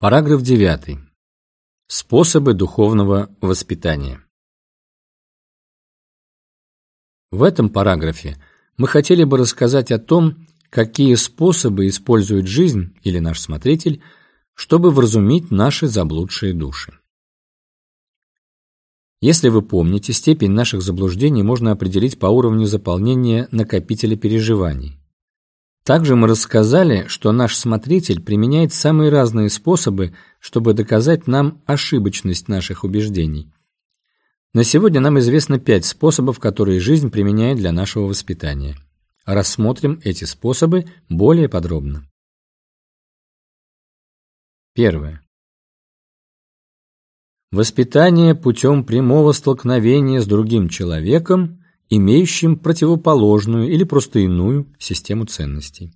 Параграф 9. Способы духовного воспитания. В этом параграфе мы хотели бы рассказать о том, какие способы использует жизнь или наш смотритель, чтобы вразумить наши заблудшие души. Если вы помните, степень наших заблуждений можно определить по уровню заполнения накопителя переживаний. Также мы рассказали, что наш смотритель применяет самые разные способы, чтобы доказать нам ошибочность наших убеждений. На сегодня нам известно пять способов, которые жизнь применяет для нашего воспитания. Рассмотрим эти способы более подробно. Первое. Воспитание путем прямого столкновения с другим человеком имеющим противоположную или просто иную систему ценностей.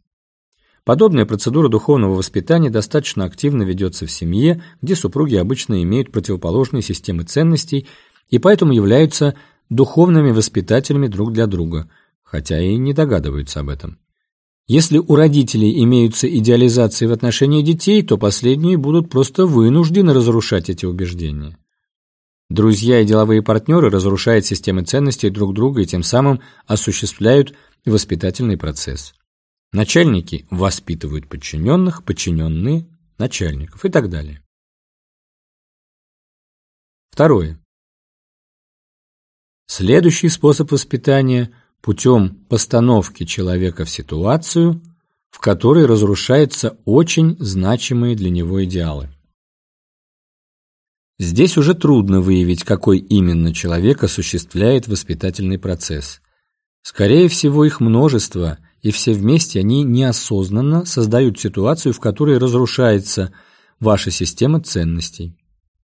Подобная процедура духовного воспитания достаточно активно ведется в семье, где супруги обычно имеют противоположные системы ценностей и поэтому являются духовными воспитателями друг для друга, хотя и не догадываются об этом. Если у родителей имеются идеализации в отношении детей, то последние будут просто вынуждены разрушать эти убеждения. Друзья и деловые партнеры разрушают системы ценностей друг друга и тем самым осуществляют воспитательный процесс. Начальники воспитывают подчиненных, подчиненные – начальников и так далее. Второе. Следующий способ воспитания – путем постановки человека в ситуацию, в которой разрушаются очень значимые для него идеалы. Здесь уже трудно выявить, какой именно человек осуществляет воспитательный процесс. Скорее всего, их множество, и все вместе они неосознанно создают ситуацию, в которой разрушается ваша система ценностей.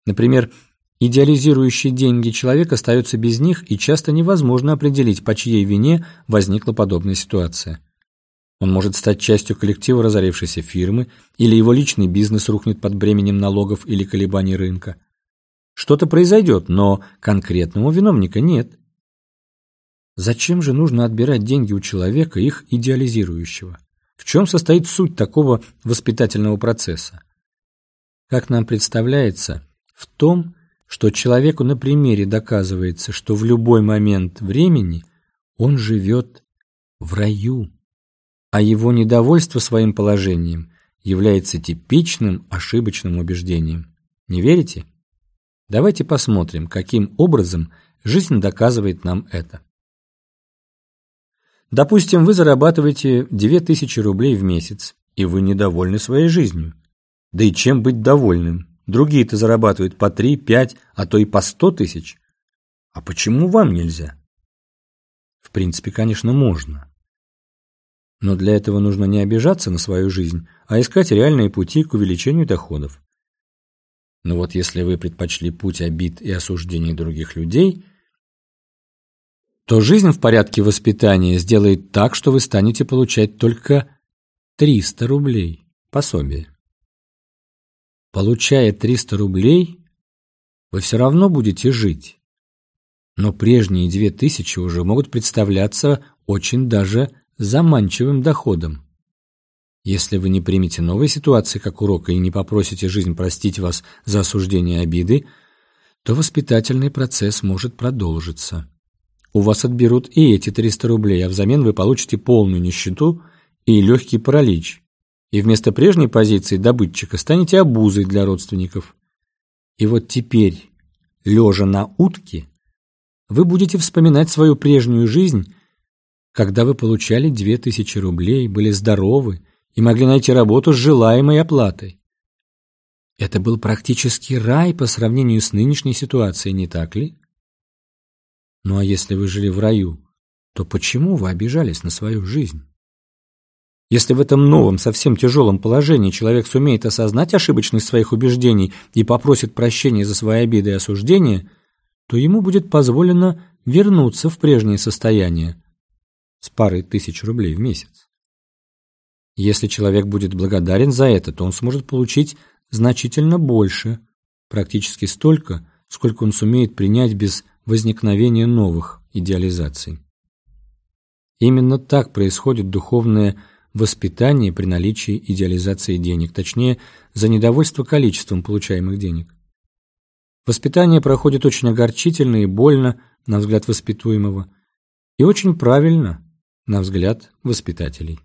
Например, идеализирующий деньги человек остается без них, и часто невозможно определить, по чьей вине возникла подобная ситуация. Он может стать частью коллектива разорившейся фирмы, или его личный бизнес рухнет под бременем налогов или колебаний рынка. Что-то произойдет, но конкретного виновника нет. Зачем же нужно отбирать деньги у человека, их идеализирующего? В чем состоит суть такого воспитательного процесса? Как нам представляется, в том, что человеку на примере доказывается, что в любой момент времени он живет в раю, а его недовольство своим положением является типичным ошибочным убеждением. Не верите? Давайте посмотрим, каким образом жизнь доказывает нам это. Допустим, вы зарабатываете 2000 рублей в месяц, и вы недовольны своей жизнью. Да и чем быть довольным? Другие-то зарабатывают по 3, 5, а то и по 100 тысяч. А почему вам нельзя? В принципе, конечно, можно. Но для этого нужно не обижаться на свою жизнь, а искать реальные пути к увеличению доходов. Но вот если вы предпочли путь обид и осуждений других людей, то жизнь в порядке воспитания сделает так, что вы станете получать только 300 рублей пособие. Получая 300 рублей, вы все равно будете жить. Но прежние 2000 уже могут представляться очень даже заманчивым доходом. Если вы не примете новой ситуации как урока и не попросите жизнь простить вас за осуждение обиды, то воспитательный процесс может продолжиться. У вас отберут и эти 300 рублей, а взамен вы получите полную нищету и легкий паралич. И вместо прежней позиции добытчика станете обузой для родственников. И вот теперь, лежа на утке, вы будете вспоминать свою прежнюю жизнь, когда вы получали 2000 рублей, были здоровы, и могли найти работу с желаемой оплатой. Это был практически рай по сравнению с нынешней ситуацией, не так ли? Ну а если вы жили в раю, то почему вы обижались на свою жизнь? Если в этом новом, совсем тяжелом положении человек сумеет осознать ошибочность своих убеждений и попросит прощения за свои обиды и осуждения, то ему будет позволено вернуться в прежнее состояние с парой тысяч рублей в месяц. Если человек будет благодарен за это, то он сможет получить значительно больше, практически столько, сколько он сумеет принять без возникновения новых идеализаций. Именно так происходит духовное воспитание при наличии идеализации денег, точнее, за недовольство количеством получаемых денег. Воспитание проходит очень огорчительно и больно, на взгляд воспитуемого, и очень правильно, на взгляд воспитателей.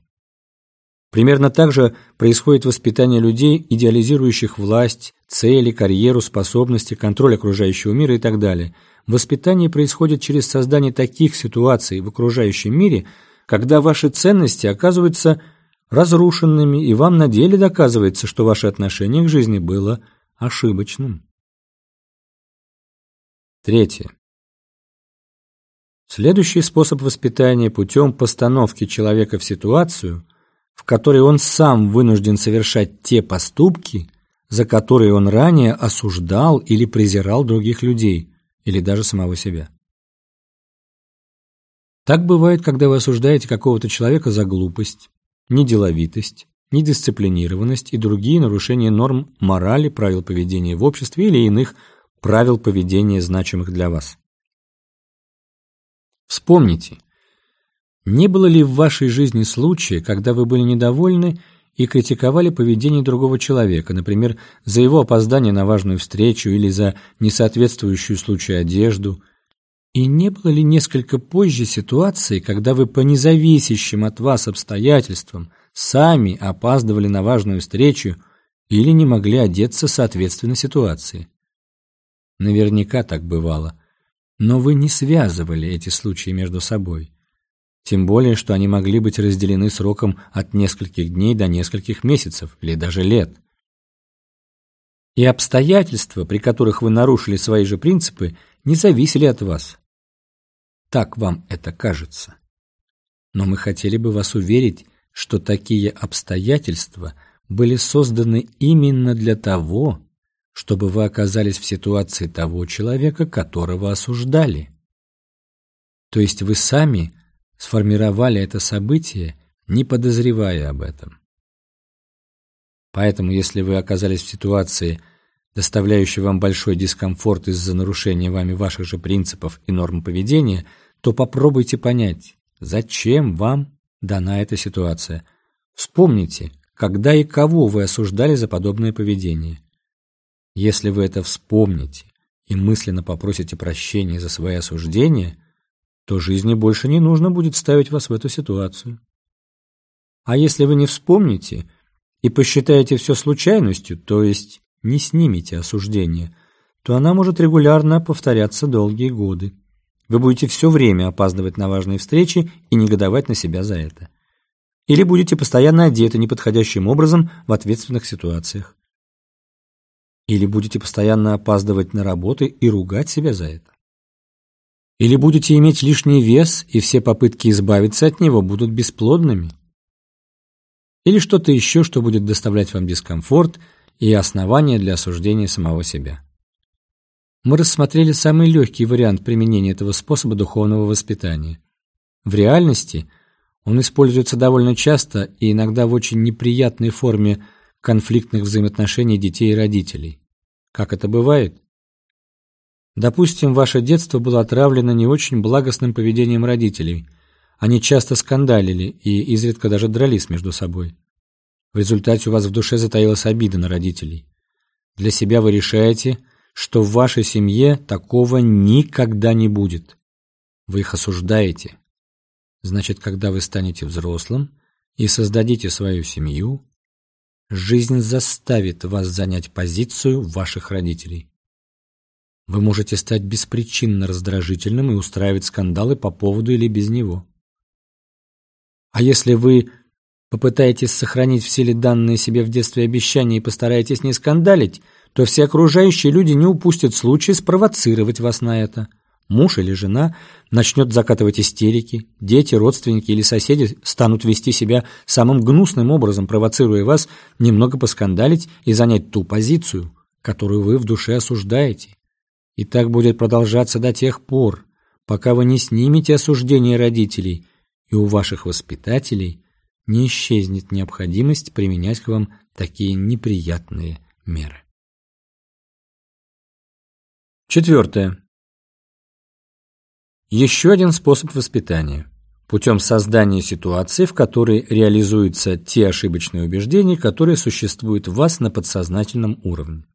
Примерно так же происходит воспитание людей, идеализирующих власть, цели, карьеру, способности, контроль окружающего мира и так далее. Воспитание происходит через создание таких ситуаций в окружающем мире, когда ваши ценности оказываются разрушенными, и вам на деле доказывается, что ваше отношение к жизни было ошибочным. Третье. Следующий способ воспитания путем постановки человека в ситуацию, в которой он сам вынужден совершать те поступки, за которые он ранее осуждал или презирал других людей, или даже самого себя. Так бывает, когда вы осуждаете какого-то человека за глупость, неделовитость, недисциплинированность и другие нарушения норм морали, правил поведения в обществе или иных правил поведения, значимых для вас. Вспомните, не было ли в вашей жизни случая, когда вы были недовольны и критиковали поведение другого человека, например, за его опоздание на важную встречу или за несоответствующую случаю одежду, и не было ли несколько позже ситуации, когда вы по независящим от вас обстоятельствам сами опаздывали на важную встречу или не могли одеться соответственно ситуации? Наверняка так бывало. Но вы не связывали эти случаи между собой. Тем более, что они могли быть разделены сроком от нескольких дней до нескольких месяцев или даже лет. И обстоятельства, при которых вы нарушили свои же принципы, не зависели от вас. Так вам это кажется. Но мы хотели бы вас уверить, что такие обстоятельства были созданы именно для того, чтобы вы оказались в ситуации того человека, которого осуждали. То есть вы сами сформировали это событие, не подозревая об этом. Поэтому, если вы оказались в ситуации, доставляющей вам большой дискомфорт из-за нарушения вами ваших же принципов и норм поведения, то попробуйте понять, зачем вам дана эта ситуация. Вспомните, когда и кого вы осуждали за подобное поведение. Если вы это вспомните и мысленно попросите прощения за свои осуждения, то жизни больше не нужно будет ставить вас в эту ситуацию. А если вы не вспомните и посчитаете все случайностью, то есть не снимете осуждение, то она может регулярно повторяться долгие годы. Вы будете все время опаздывать на важные встречи и негодовать на себя за это. Или будете постоянно одеты неподходящим образом в ответственных ситуациях. Или будете постоянно опаздывать на работу и ругать себя за это? Или будете иметь лишний вес, и все попытки избавиться от него будут бесплодными? Или что-то еще, что будет доставлять вам дискомфорт и основания для осуждения самого себя? Мы рассмотрели самый легкий вариант применения этого способа духовного воспитания. В реальности он используется довольно часто и иногда в очень неприятной форме конфликтных взаимоотношений детей и родителей. Как это бывает? Допустим, ваше детство было отравлено не очень благостным поведением родителей. Они часто скандалили и изредка даже дрались между собой. В результате у вас в душе затаилась обида на родителей. Для себя вы решаете, что в вашей семье такого никогда не будет. Вы их осуждаете. Значит, когда вы станете взрослым и создадите свою семью, Жизнь заставит вас занять позицию ваших родителей. Вы можете стать беспричинно раздражительным и устраивать скандалы по поводу или без него. А если вы попытаетесь сохранить в силе данные себе в детстве обещания и постараетесь не скандалить, то все окружающие люди не упустят случая спровоцировать вас на это – Муж или жена начнет закатывать истерики, дети, родственники или соседи станут вести себя самым гнусным образом, провоцируя вас немного поскандалить и занять ту позицию, которую вы в душе осуждаете. И так будет продолжаться до тех пор, пока вы не снимете осуждение родителей, и у ваших воспитателей не исчезнет необходимость применять к вам такие неприятные меры. Четвертое. Еще один способ воспитания. путем создания ситуации, в которой реализуются те ошибочные убеждения, которые существуют в вас на подсознательном уровне.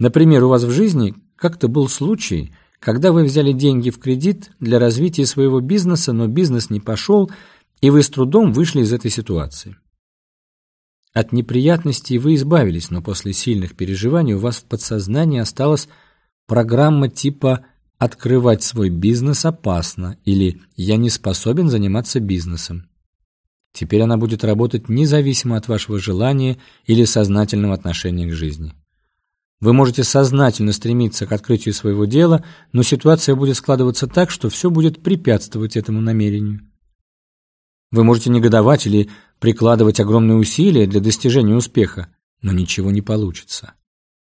Например, у вас в жизни как-то был случай, когда вы взяли деньги в кредит для развития своего бизнеса, но бизнес не пошел, и вы с трудом вышли из этой ситуации. От неприятностей вы избавились, но после сильных переживаний у вас в подсознании осталась программа типа «открывать свой бизнес опасно» или «я не способен заниматься бизнесом». Теперь она будет работать независимо от вашего желания или сознательного отношения к жизни. Вы можете сознательно стремиться к открытию своего дела, но ситуация будет складываться так, что все будет препятствовать этому намерению. Вы можете негодовать или прикладывать огромные усилия для достижения успеха, но ничего не получится.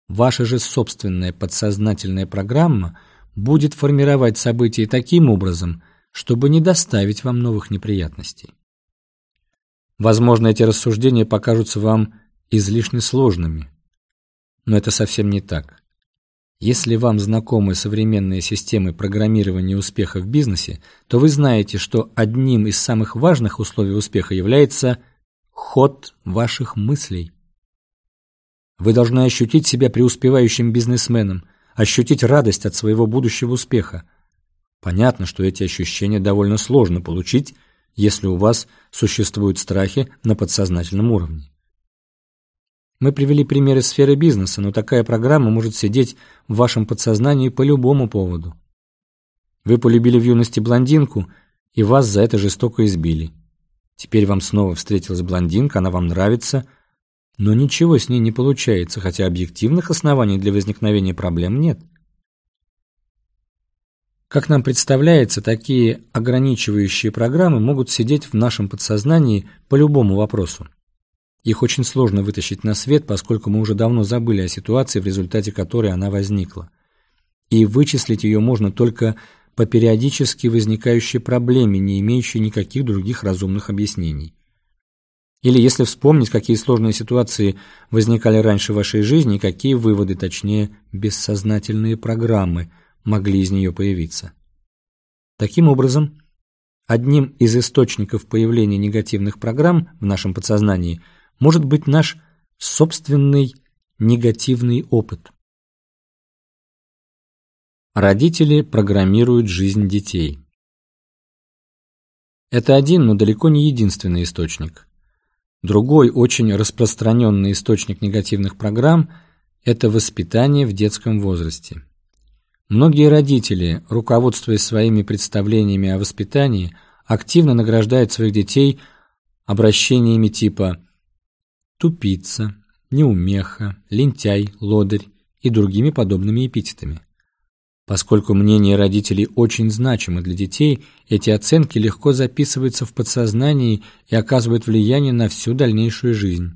Ваша же собственная подсознательная программа будет формировать события таким образом, чтобы не доставить вам новых неприятностей. Возможно, эти рассуждения покажутся вам излишне сложными, но это совсем не так. Если вам знакомы современные системы программирования успеха в бизнесе, то вы знаете, что одним из самых важных условий успеха является ход ваших мыслей. Вы должны ощутить себя преуспевающим бизнесменом, ощутить радость от своего будущего успеха. Понятно, что эти ощущения довольно сложно получить, если у вас существуют страхи на подсознательном уровне. Мы привели примеры сферы бизнеса, но такая программа может сидеть в вашем подсознании по любому поводу. Вы полюбили в юности блондинку, и вас за это жестоко избили. Теперь вам снова встретилась блондинка, она вам нравится, но ничего с ней не получается, хотя объективных оснований для возникновения проблем нет. Как нам представляется, такие ограничивающие программы могут сидеть в нашем подсознании по любому вопросу. Их очень сложно вытащить на свет, поскольку мы уже давно забыли о ситуации, в результате которой она возникла. И вычислить ее можно только по периодически возникающей проблеме, не имеющей никаких других разумных объяснений. Или если вспомнить, какие сложные ситуации возникали раньше в вашей жизни, какие выводы, точнее, бессознательные программы могли из нее появиться. Таким образом, одним из источников появления негативных программ в нашем подсознании – может быть наш собственный негативный опыт. Родители программируют жизнь детей. Это один, но далеко не единственный источник. Другой очень распространенный источник негативных программ – это воспитание в детском возрасте. Многие родители, руководствуясь своими представлениями о воспитании, активно награждают своих детей обращениями типа тупица, неумеха, лентяй, лодырь и другими подобными эпитетами. Поскольку мнение родителей очень значимо для детей, эти оценки легко записываются в подсознании и оказывают влияние на всю дальнейшую жизнь.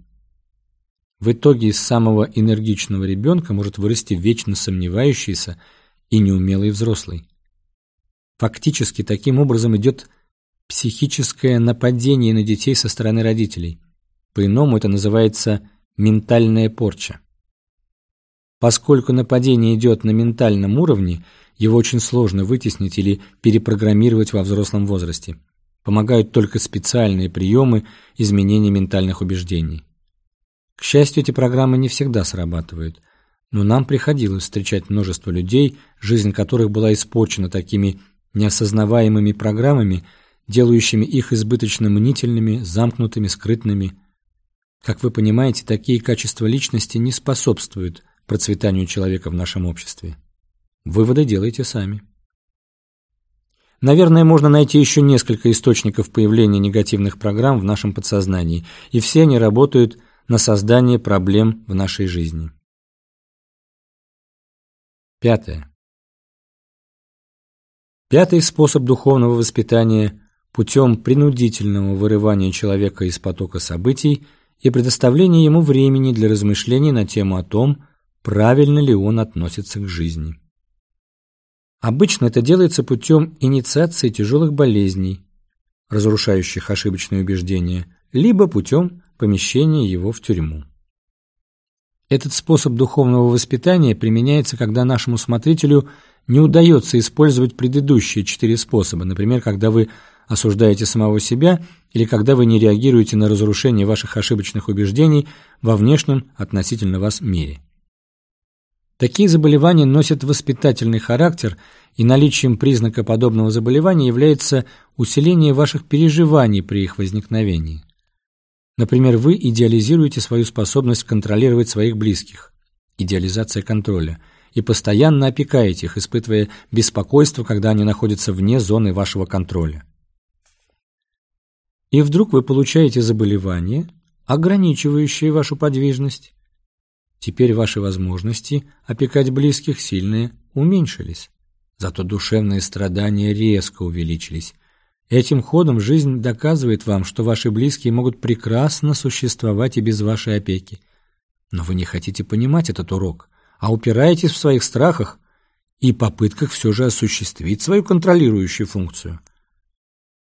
В итоге из самого энергичного ребенка может вырасти вечно сомневающийся и неумелый взрослый. Фактически таким образом идет психическое нападение на детей со стороны родителей. По-иному это называется ментальная порча. Поскольку нападение идет на ментальном уровне, его очень сложно вытеснить или перепрограммировать во взрослом возрасте. Помогают только специальные приемы изменения ментальных убеждений. К счастью, эти программы не всегда срабатывают, но нам приходилось встречать множество людей, жизнь которых была испорчена такими неосознаваемыми программами, делающими их избыточно мнительными, замкнутыми, скрытными, как вы понимаете, такие качества личности не способствуют процветанию человека в нашем обществе. Выводы делайте сами. Наверное, можно найти еще несколько источников появления негативных программ в нашем подсознании, и все они работают на создание проблем в нашей жизни. Пятое. Пятый способ духовного воспитания путем принудительного вырывания человека из потока событий – и предоставление ему времени для размышлений на тему о том, правильно ли он относится к жизни. Обычно это делается путем инициации тяжелых болезней, разрушающих ошибочные убеждения, либо путем помещения его в тюрьму. Этот способ духовного воспитания применяется, когда нашему смотрителю не удается использовать предыдущие четыре способа, например, когда вы осуждаете самого себя или когда вы не реагируете на разрушение ваших ошибочных убеждений во внешнем относительно вас мире. Такие заболевания носят воспитательный характер, и наличием признака подобного заболевания является усиление ваших переживаний при их возникновении. Например, вы идеализируете свою способность контролировать своих близких, идеализация контроля, и постоянно опекаете их, испытывая беспокойство, когда они находятся вне зоны вашего контроля. И вдруг вы получаете заболевание, ограничивающее вашу подвижность. Теперь ваши возможности опекать близких сильно уменьшились, зато душевные страдания резко увеличились. Этим ходом жизнь доказывает вам, что ваши близкие могут прекрасно существовать и без вашей опеки. Но вы не хотите понимать этот урок, а упираетесь в своих страхах и попытках все же осуществить свою контролирующую функцию.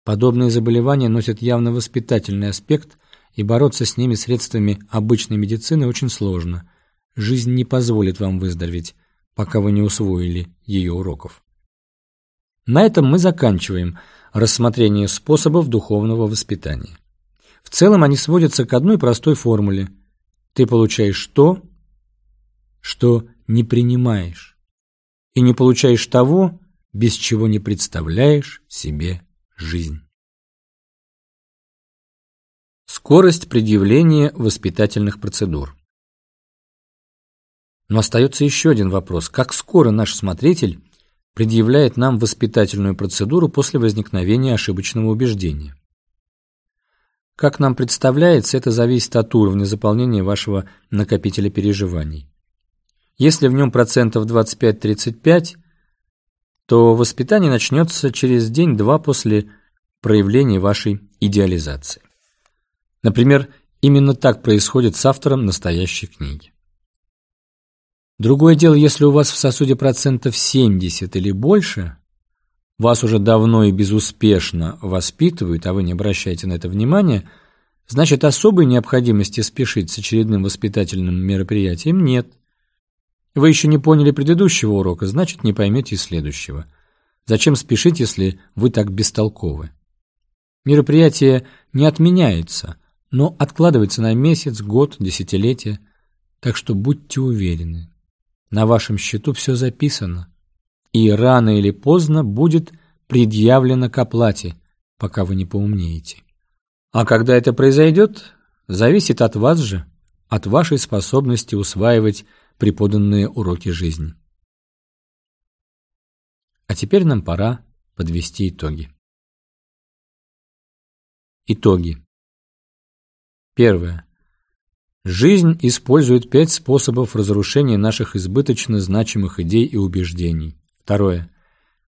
Подобные заболевания носят явно воспитательный аспект, и бороться с ними средствами обычной медицины очень сложно. Жизнь не позволит вам выздороветь, пока вы не усвоили ее уроков. На этом мы заканчиваем рассмотрение способов духовного воспитания. В целом они сводятся к одной простой формуле. Ты получаешь то, что не принимаешь, и не получаешь того, без чего не представляешь себе жизнь. Скорость предъявления воспитательных процедур. Но остается еще один вопрос. Как скоро наш смотритель предъявляет нам воспитательную процедуру после возникновения ошибочного убеждения? Как нам представляется, это зависит от уровня заполнения вашего накопителя переживаний. Если в нем процентов 25-35, то воспитание начнется через день-два после проявления вашей идеализации. Например, именно так происходит с автором настоящей книги. Другое дело, если у вас в сосуде процентов 70 или больше, вас уже давно и безуспешно воспитывают, а вы не обращаете на это внимания, значит, особой необходимости спешить с очередным воспитательным мероприятием нет. Вы еще не поняли предыдущего урока, значит, не поймете следующего. Зачем спешить, если вы так бестолковы? Мероприятие не отменяется, но откладывается на месяц, год, десятилетие. Так что будьте уверены, на вашем счету все записано, и рано или поздно будет предъявлено к оплате, пока вы не поумнеете. А когда это произойдет, зависит от вас же, от вашей способности усваивать преподанные уроки жизни. А теперь нам пора подвести итоги. Итоги. Первое. Жизнь использует пять способов разрушения наших избыточно значимых идей и убеждений. Второе.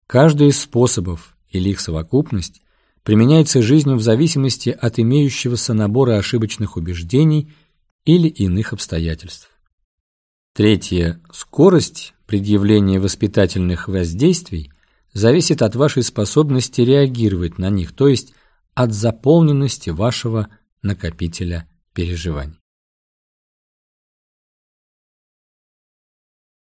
Каждый из способов или их совокупность применяется жизнью в зависимости от имеющегося набора ошибочных убеждений или иных обстоятельств. Третье. Скорость предъявления воспитательных воздействий зависит от вашей способности реагировать на них, то есть от заполненности вашего накопителя переживаний.